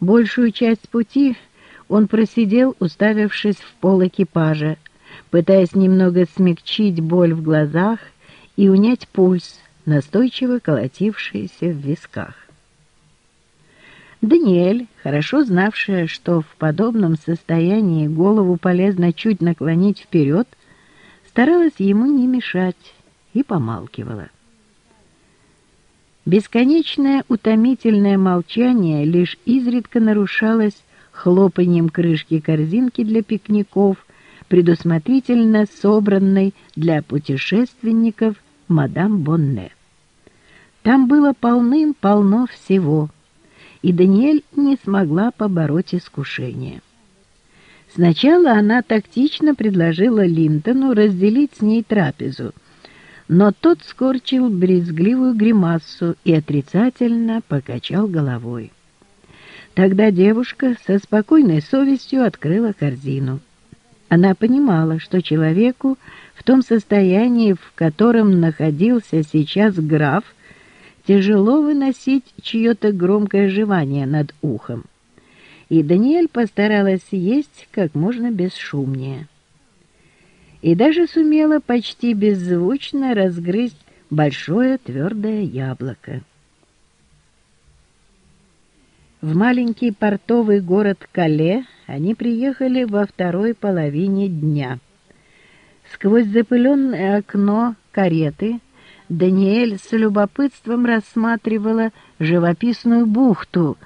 Большую часть пути он просидел, уставившись в пол экипажа, пытаясь немного смягчить боль в глазах и унять пульс, настойчиво колотившийся в висках. Даниэль, хорошо знавшая, что в подобном состоянии голову полезно чуть наклонить вперед, старалась ему не мешать и помалкивала. Бесконечное утомительное молчание лишь изредка нарушалось хлопанием крышки корзинки для пикников, предусмотрительно собранной для путешественников мадам Бонне. Там было полным-полно всего, и Даниэль не смогла побороть искушение. Сначала она тактично предложила Линтону разделить с ней трапезу — но тот скорчил брезгливую гримассу и отрицательно покачал головой. Тогда девушка со спокойной совестью открыла корзину. Она понимала, что человеку в том состоянии, в котором находился сейчас граф, тяжело выносить чье-то громкое жевание над ухом. И Даниэль постаралась есть как можно бесшумнее и даже сумела почти беззвучно разгрызть большое твердое яблоко. В маленький портовый город Кале они приехали во второй половине дня. Сквозь запыленное окно кареты Даниэль с любопытством рассматривала живописную бухту,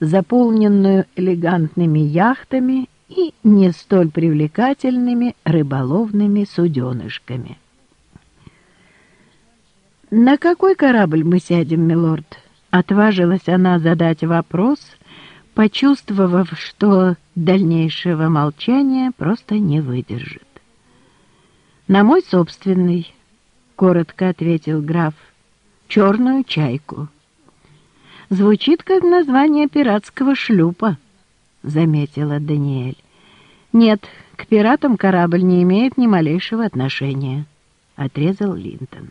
заполненную элегантными яхтами и не столь привлекательными рыболовными суденышками. «На какой корабль мы сядем, милорд?» — отважилась она задать вопрос, почувствовав, что дальнейшего молчания просто не выдержит. «На мой собственный», — коротко ответил граф, — «черную чайку». «Звучит как название пиратского шлюпа», — заметила Даниэль. «Нет, к пиратам корабль не имеет ни малейшего отношения», — отрезал Линтон.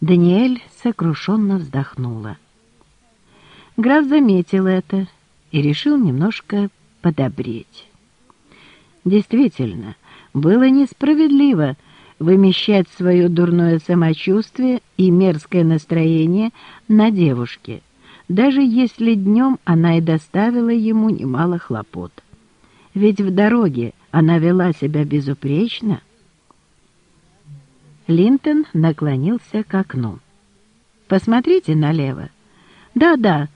Даниэль сокрушенно вздохнула. Граф заметил это и решил немножко подобреть. Действительно, было несправедливо вымещать свое дурное самочувствие и мерзкое настроение на девушке — даже если днем она и доставила ему немало хлопот. Ведь в дороге она вела себя безупречно. Линтон наклонился к окну. «Посмотрите налево. Да-да,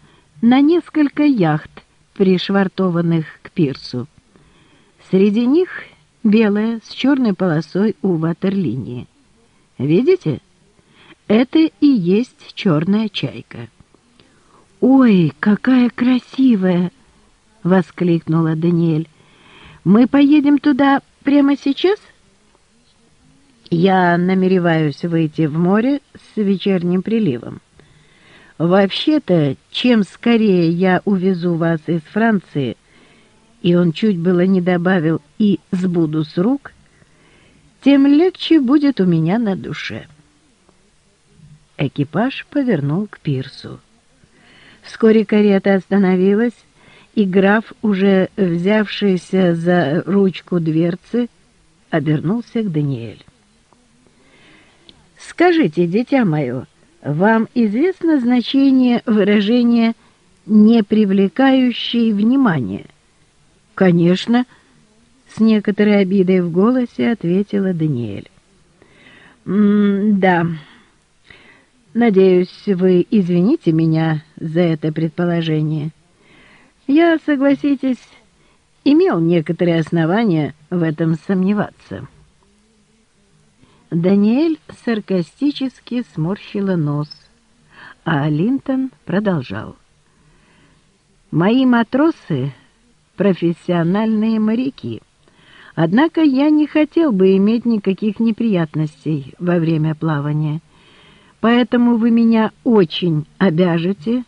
на несколько яхт, пришвартованных к пирсу. Среди них белая с черной полосой у ватерлинии. Видите? Это и есть черная чайка». «Ой, какая красивая!» — воскликнула Даниэль. «Мы поедем туда прямо сейчас?» «Я намереваюсь выйти в море с вечерним приливом. Вообще-то, чем скорее я увезу вас из Франции, и он чуть было не добавил «и сбуду с рук», тем легче будет у меня на душе». Экипаж повернул к пирсу. Вскоре карета остановилась, и граф, уже взявшийся за ручку дверцы, обернулся к Даниэль. «Скажите, дитя мое, вам известно значение выражения «не привлекающий внимания»?» «Конечно», — с некоторой обидой в голосе ответила Даниэль. «Да». Надеюсь, вы извините меня за это предположение. Я, согласитесь, имел некоторые основания в этом сомневаться. Даниэль саркастически сморщила нос, а Линтон продолжал. «Мои матросы — профессиональные моряки, однако я не хотел бы иметь никаких неприятностей во время плавания». Поэтому вы меня очень обяжете,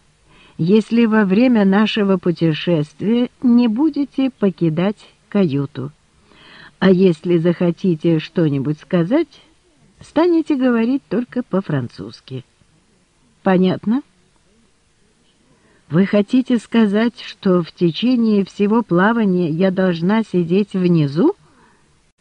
если во время нашего путешествия не будете покидать каюту. А если захотите что-нибудь сказать, станете говорить только по-французски. Понятно? Вы хотите сказать, что в течение всего плавания я должна сидеть внизу?